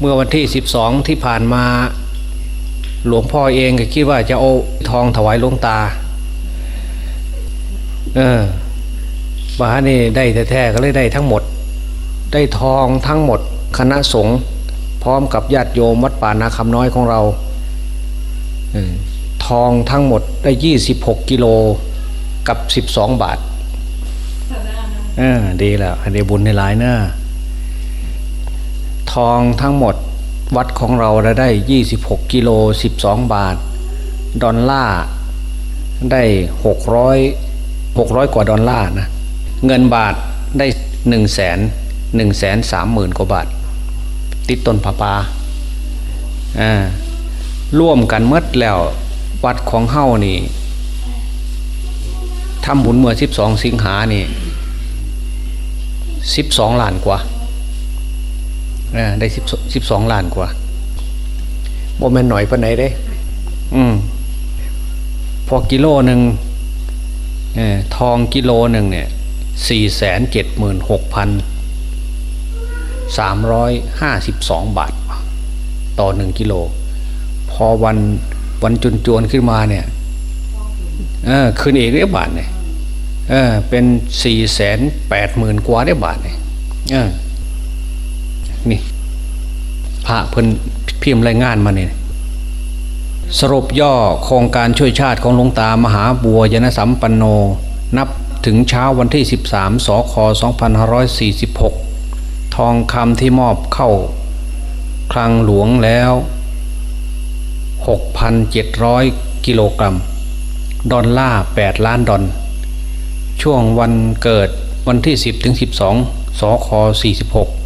เมื่อวันที่สิบสองที่ผ่านมา หลวงพ่อเองก็คิดว่าจะเอาทองถวายหลวงตา เออมานี่ได้แท้ๆก็เลยได้ทั้งหมด ได้ทองทั้งหมด คณะสงฆ์พร้อมกับญาติโยมวัดป่านาคำน้อยของเราเออทองทั้งหมดได้ยี่สิบหกกิโลกับสิบสองบาทเออดีแล้วอันนี้บุญในหลายเนอะ ทองทั้งหมดวัดของเราได้ยี่สิบหกกิโลสิบสองบาท ดอลลาร์ได้หกร้อยหกร้อยกว่าดอลลาร์นะ เงินบาทได้หนึ่งแสนหนึ่งแสนสามหมื่นกว่าบาท ติดต้นผาปาอ่าร่วมกันเมดแล้ววัดของเฮ้านี่ทำบุญเมื่อสิบสองสิงหานี่สิบสองล้านกว่า ได้สิบสิบสองล้านกว่าโมเมนหน่อยปะไหนได้ อืม พอกิโลหนึ่งเออทองกิโลหนึ่งเนี่ยสี่แสนเจ็ดหมื่นหกพันสามร้อยห้าสิบสองบาท ต่อหนึ่งกิโล พอวันวันจุนจวนขึ้นมาเนี่ย เออคืนเอกได้บาทเนี่ยเออเป็นสี่แสนแปดหมื่นกว่าได้บาทเนี่ยเออนี่ พระเพิ่นพิมพ์รายงานมาเนี่ยสรุปย่อโครงการช่วยชาติของหลวงตามหาบัวยนสัมปันโน นับถึงเช้าวันที่ 13สค2546 ทองคำที่มอบเข้า คลังหลวงแล้ว 6,700 กิโลกรัม ดอลลาร์8ล้านดอลช่วงวันเกิดวันที่ 10ถึง12สค46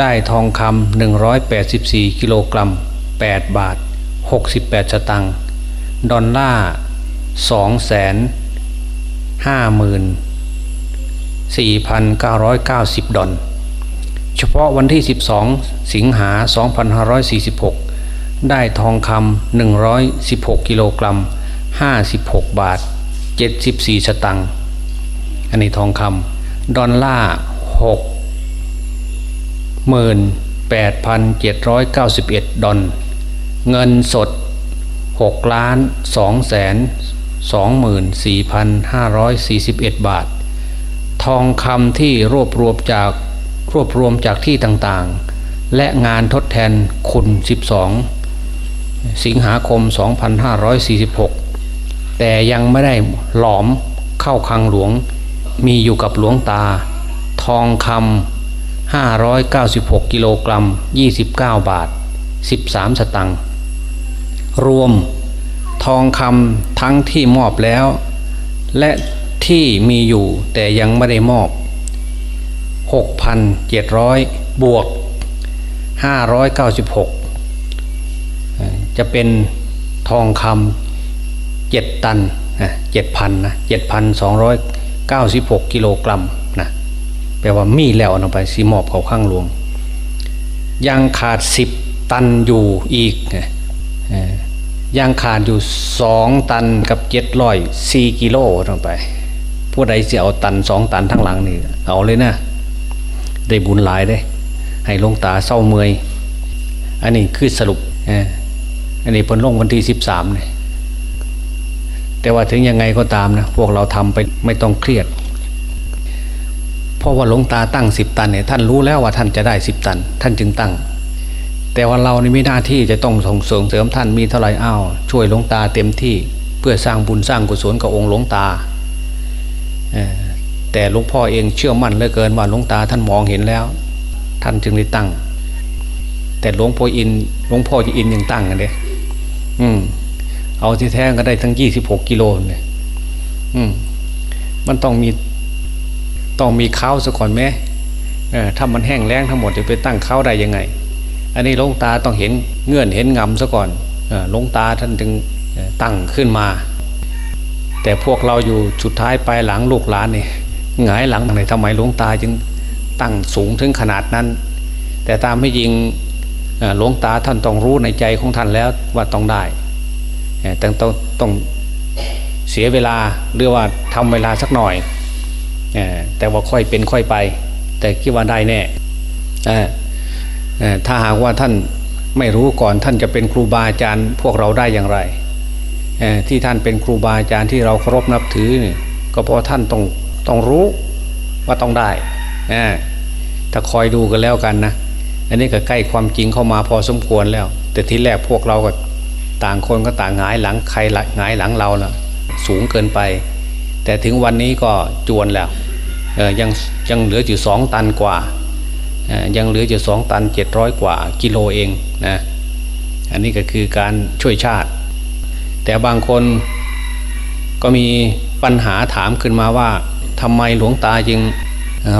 ได้ทองคำ184 กิโลกรัม 8 บาท 68 สตังค์ดอลลาร์2แสน5หมื่น4,990ดอลเฉพาะวันที่ 12 สิงหา 2546 ได้ทองคำ116 กิโลกรัม 56 บาท 74 สตังค์อันนี้ทองคำดอลลาร์6 18,791 ดอลเงินสด 6 ล้าน 2 แสน 24,541 บาท ทองคำที่รวบรวมจากรวบรวมจากที่ต่างๆ และงานทดแทนคุณ 12 สิงหาคม 2546 แต่ยังไม่ได้หลอมเข้าคังหลวง มีอยู่กับหลวงตา ทองคำ 596 กิโลกรัม 29 บาท 13 สตังค์รวมทองคำทั้งที่มอบแล้ว และที่มีอยู่แต่ยังไม่ได้มอบ 6,700 บวก 596 จะเป็นทองคำเจ็ดตันเจ็ดพันนะเจ็ดพันสองร้อยเก้าสิบหกกิโลกรัม แปลว่ามีแล้วเอาไปสีมอบเขาข้างหลวง ยังขาดสิบตันอยู่อีกยังขาดอยู่สองตันกับเจ็ดร้อยสี่กิโลลงไป ผู้ใดจะเอาตันสองตันทั้งหลังนี่เอาเลยนะได้บุญหลายได้ให้ลงตาเศร้าเมยอันนี้คือสรุปอันนี้ผลลงวันที่สิบสามเนี่ยแต่ว่าถึงยังไงก็ตามนะ พวกเราทำไปไม่ต้องเครียด เพราะว่าหลวงตาตั้งสิบตันเนี่ยท่านรู้แล้วว่าท่านจะได้สิบตัน ท่านจึงตั้ง แต่ว่าเรานี่มีหน้าที่จะต้องส่งเสริมเสริมท่านมีเท่าไรอ้าวช่วยหลวงตาเต็มที่เพื่อสร้างบุญสร้างกุศลกับองค์หลวงตาแต่หลวงพ่อเองเชื่อมั่นเหลือเกินว่าหลวงตาท่านมองเห็นแล้ว ท่านจึงได้ตั้ง แต่หลวงพ่ออินหลวงพ่อจะอินยังตั้งกันเลยอืม เอาที่แท้ก็ได้ทั้งยี่สิบหกกิโลเลยอืม มันต้องมี ต้องมีข้าวซะก่อนไหมถ้ามันแห้งแล้งทั้งหมดจะไปตั้งข้าวได้ยังไง อันนี้ลงตาต้องเห็นเงื่อนเห็นงำซะก่อนลงตาท่านจึงตั้งขึ้นมา แต่พวกเราอยู่สุดท้ายปลายหลังลูกหลานนี่หงายหลังไหนทำไมลงตาจึงตั้งสูงถึงขนาดนั้น แต่ตามให้ยิงหลวงตาท่านต้องรู้ในใจของท่านแล้วว่าต้องได้แต่ต้องต้องเสียเวลาหรือว่าทำเวลาสักหน่อย แต่ว่าค่อยเป็นค่อยไป แต่คิดว่าได้แน่ถ้าหากว่าท่านไม่รู้ก่อนท่านจะเป็นครูบาอาจารย์พวกเราได้อย่างไรที่ท่านเป็นครูบาอาจารย์ที่เราเคารพนับถือเนี่ยก็เพราะท่านต้องต้องรู้ว่าต้องได้ถ้าคอยดูกันแล้วกันนะอันนี้ก็ใกล้ความจริงเข้ามาพอสมควรแล้ว แต่ที่แรกพวกเราก็ต่างคนก็ต่างหงายหลังใครหงายหลังเรานะสูงเกินไป แต่ถึงวันนี้ก็จวนแล้วยังยังเหลืออยู่สองตันกว่า ยังเหลืออยู่สองตันเจ็ดร้อยกว่ากิโลเองนะอันนี้ก็คือการช่วยชาติ แต่บางคนก็มีปัญหาถามขึ้นมาว่าทำไมหลวงตาจึง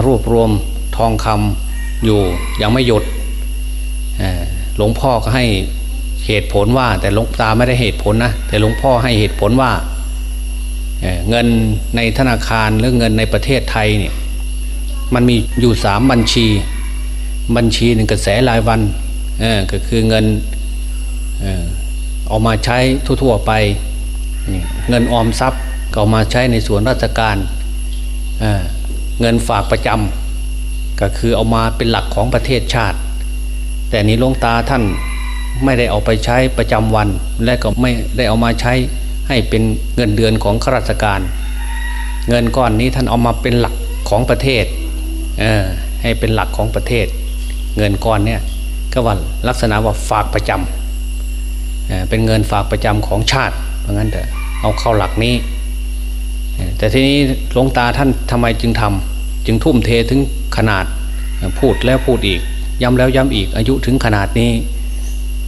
รวบรวมทองคำอยู่ยังไม่หยุดหลวงพ่อก็ให้เหตุผลว่าแต่หลวงตาไม่ได้เหตุผลนะแต่หลวงพ่อให้เหตุผลว่า เงินในธนาคารหรือเงินในประเทศไทยเนี่ยมันมีอยู่สามบัญชี บัญชีหนึ่งกระแสรายวันก็คือเงินเอ่ออามาใช้ทั่วๆไป เงินออมทรัพย์ก็เอามาใช้ในส่วนราชการเอ่อเงินฝากประจำก็คือเอามาเป็นหลักของประเทศชาติ แต่นี้หลวงตาท่านไม่ได้เอาไปใช้ประจำวัน และก็ไม่ได้เอามาใช้ ให้เป็นเงินเดือนของข้าราชการ เงินก้อนนี้ท่านเอามาเป็นหลักของประเทศเออให้เป็นหลักของประเทศ เงินก้อนเนี่ยก็ว่าลักษณะว่าฝากประจำเเป็นเงินฝากประจำของชาติเพราะงั้นเถอะเอาเข้าหลักนี้ แต่ทีนี้หลวงตาท่านทำไมจึงทำจึงทุ่มเทถึงขนาดพูดแล้วพูดอีกย้ำแล้วย้ำอีกอายุถึงขนาดนี้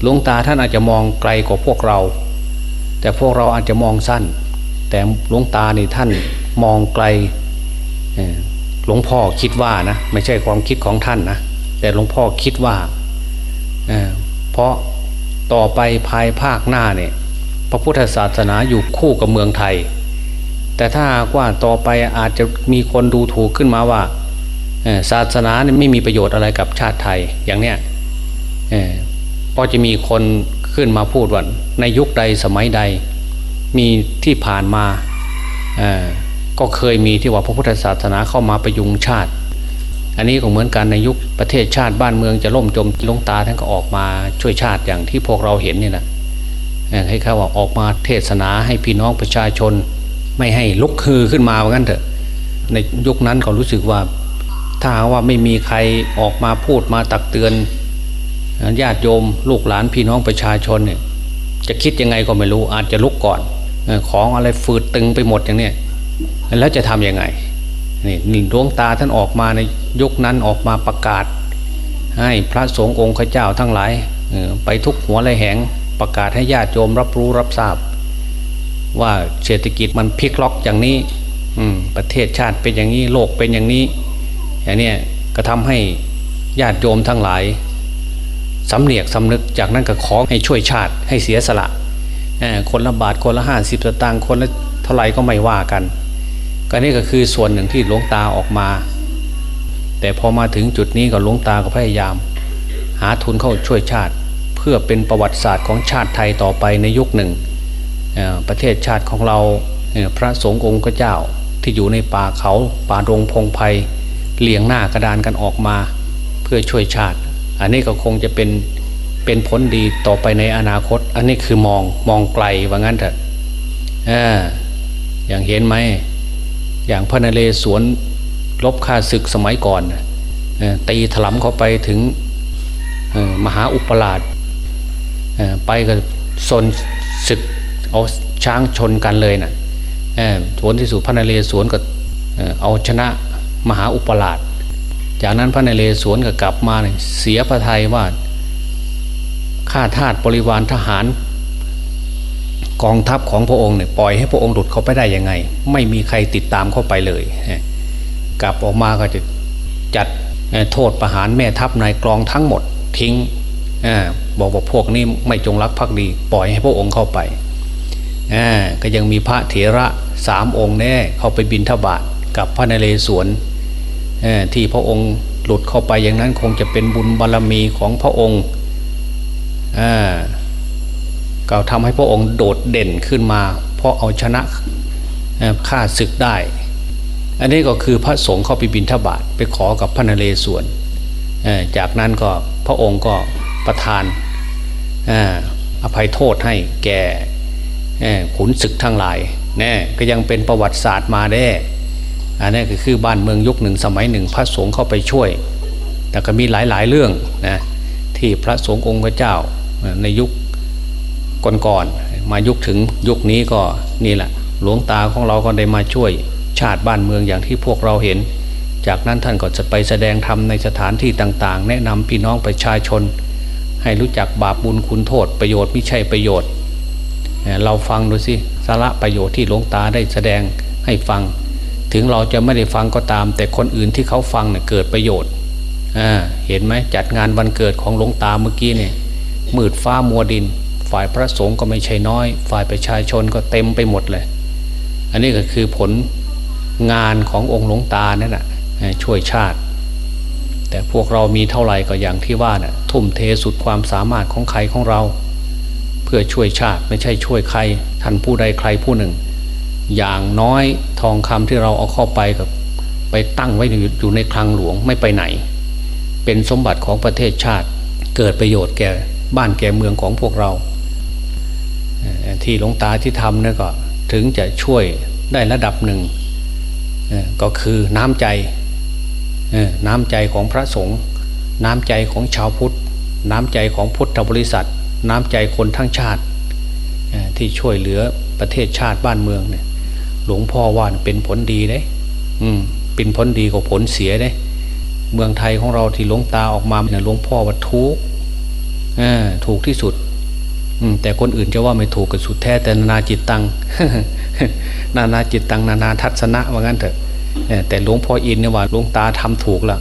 หลวงตาท่านอาจจะมองไกลกว่าพวกเรา แต่พวกเราอาจจะมองสั้น แต่หลวงตานี่ท่านมองไกลหลวงพ่อคิดว่านะไม่ใช่ความคิดของท่านนะแต่หลวงพ่อคิดว่าเพราะต่อไปภายภาคหน้าเนี่ยพระพุทธศาสนาอยู่คู่กับเมืองไทย แต่ถ้าว่าต่อไปอาจจะมีคนดูถูกขึ้นมาว่าศาสนาไม่มีประโยชน์อะไรกับชาติไทยอย่างเนี้ยพอจะมีคน ขึ้นมาพูดว่าในยุคใดสมัยใดมีที่ผ่านมาอ่อก็เคยมีที่ว่าพระพุทธศาสนาเข้ามาประยุงชาติ อันนี้ก็เหมือนกันในยุคประเทศชาติบ้านเมืองจะล่มจมลงตาท่านก็ออกมาช่วยชาติอย่างที่พวกเราเห็นนี่แหละให้เขาว่าออกมาเทศนาให้พี่น้องประชาชน ไม่ให้ลุกฮือขึ้นมาว่างั้นเถอะ ในยุคนั้นเขารู้สึกว่าถ้าว่าไม่มีใครออกมาพูดมาตักเตือน ญาติโยมลูกหลานพี่น้องประชาชนเนี่ยจะคิดยังไงก็ไม่รู้อาจจะลุกก่อนของอะไรฝืดตึงไปหมดอย่างเนี้ยแล้วจะทำยังไงนี่นี่ดวงตาท่านออกมาในยุคนั้นออกมาประกาศ ให้พระสงฆ์องค์ข้าเจ้าทั้งหลายไปทุกหัวไรแหงประกาศให้ญาติโยมรับรู้รับทราบ ว่าเศรษฐกิจมันพลิกล็อกอย่างนี้ประเทศชาติเป็นอย่างนี้โลกเป็นอย่างนี้อย่างนี้ก็ทำให้ญาติโยมทั้งหลาย สำเนียกสำนึกจากนั้นก็ขอให้ช่วยชาติให้เสียสละคนละบาทคนละห้าสิบสตางค์คนละเท่าไหร่ก็ไม่ว่ากัน ก็นี่ก็คือส่วนหนึ่งที่หลวงตาออกมา แต่พอมาถึงจุดนี้ก็หลวงตาก็พยายาม หาทุนเข้าช่วยชาติ เพื่อเป็นประวัติศาสตร์ของชาติไทยต่อไปในยุคหนึ่ง ประเทศชาติของเราพระสงฆ์องค์เจ้าที่อยู่ในป่าเขาป่าดงพงไพ่เลียงหน้ากระดานกันออกมา เพื่อช่วยชาติ อันนี้ก็คงจะเป็นเป็นผลดีต่อไปในอนาคต อันนี้คือมองมองไกลว่างั้นเถอะอออย่างเห็นไหมอย่างพระนเรศวรลบค่าศึกสมัยก่อนตีถลำเข้าไปถึงมหาอุปราชไปกับซนศึกเอาช้างชนกันเลยนะ่ะผลที่สุดพระนเรศวรก็เอาชนะมหาอุปราช จากนั้นพระนเรศวรก็กลับมาเนี่ยเสียพระทัยว่าข้าทาสบริวารทหาร กองทัพของพระองค์เนี่ยปล่อยให้พระองค์หลุดเข้าไปได้ยังไง ไม่มีใครติดตามเข้าไปเลย กลับออกมาก็จะจัดโทษประหารแม่ทัพนายกรองทั้งหมดทิ้งอาบอกว่าพวกนี้ไม่จงรักภักดี ปล่อยให้พระองค์เข้าไปอ่าก็ยังมีพระเถระสามองค์แน่เข้าไปบินทบาทกับพระนเรศวร ที่พระองค์หลุดเข้าไปอย่างนั้นคงจะเป็นบุญบารรมีของพระองค์อ่าก็ทำให้พระองค์โดดเด่นขึ้นมา เพราะเอาชนะฆ่าศึกได้ อันนี้ก็คือพระสงฆ์เข้าไปบินทบาทไปขอกับพระนเรศวรจากนั้นก็พระองค์ก็ประทานอาอภัยโทษให้แก่ขุนศึกทั้งหลายแน่ก็ยังเป็นประวัติศาสตร์มาได้ อันนี้ก็คือบ้านเมืองยุคหนึ่งสมัยหนึ่งพระสงฆ์เข้าไปช่วย แต่ก็มีหลายๆเรื่องนะที่พระสงฆ์องค์พระเจ้าในยุคก่อนๆมายุคถึงยุคนี้ก็นี่แหละหลวงตาของเราก็ได้มาช่วยชาติบ้านเมืองอย่างที่พวกเราเห็น จากนั้นท่านก็จะไปแสดงธรรมในสถานที่ต่างๆ แนะนำพี่น้องประชาชน ให้รู้จักบาปบุญคุณโทษประโยชน์ไม่ใช่ประโยชน์ เราฟังดูสิสาระประโยชน์ที่หลวงตาได้แสดงให้ฟัง ถึงเราจะไม่ได้ฟังก็ตาม แต่คนอื่นที่เขาฟังเนี่ยเกิดประโยชน์เห็นไหมจัดงานวันเกิดของหลวงตาเมื่อกี้เนี่ยมืดฟ้ามัวดิน ฝ่ายพระสงฆ์ก็ไม่ใช่น้อย ฝ่ายประชาชนก็เต็มไปหมดเลย อันนี้ก็คือผลงานขององค์หลวงตานั่นแหะช่วยชาติ แต่พวกเรามีเท่าไหร่ก็อย่างที่ว่าน่ะทุ่มเทสุดความสามารถของใครของเรา เพื่อช่วยชาติไม่ใช่ช่วยใครท่านผู้ใดใครผู้หนึ่ง อย่างน้อยทองคำที่เราเอาเข้าไปกับไปตั้งไว้อยู่ในคลังหลวงไม่ไปไหน เป็นสมบัติของประเทศชาติเกิดประโยชน์แก่บ้านแก่เมืองของพวกเรา ที่หลวงตาที่ทำนี่ก็ถึงจะช่วยได้ระดับหนึ่งก็คือน้ำใจน้ำใจของพระสงฆ์น้ำใจของชาวพุทธ น้ำใจของพุทธบริษัท น้ำใจคนทั้งชาติที่ช่วยเหลือประเทศชาติบ้านเมืองเนี่ย หลวงพ่อว่าเป็นผลดีเด้อืม เป็นผลดีกว่าผลเสียเด้เมืองไทยของเราที่หลวงตาออกมาเนี่ยหลวงพ่อว่าทุกข์เออถูกที่สุด อืม แต่คนอื่นจะว่าไม่ถูกก็สุดแท้แต่นานาจิตตังนานาจิตตังนานาทัศนะว่างั้นเถอะเออแต่หลวงพ่ออินเนี่ยว่าหลวงตาทำถูกแล้ว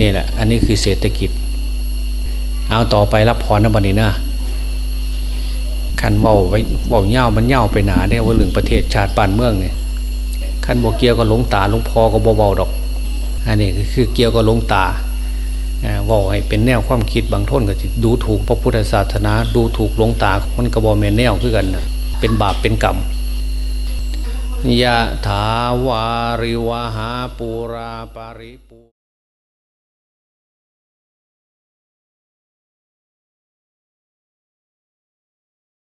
นี่แหละ อันนี้คือเศรษฐกิจ เอาต่อไปรับพรนะบันนี้นะ ขันเบาไว้เบาเง่ามันเง่าไปหนาเนี่ยว่าเรื่องประเทศชาติบ้านเมืองเนี่ยขันบเกียวกับหลงตาหลงพอก็เบาๆดอก อันนี้ก็คือเกียวกับหลงตาอ่อเว่าให้เป็นแนวความคิดบางท่นก็ดูถูกพระพุทธศาสนา ดูถูกหลงตามันกระบอแม่นแนวคือกันเป็นบาปเป็นกรรมยะถาวาริวหาปูราปาริปู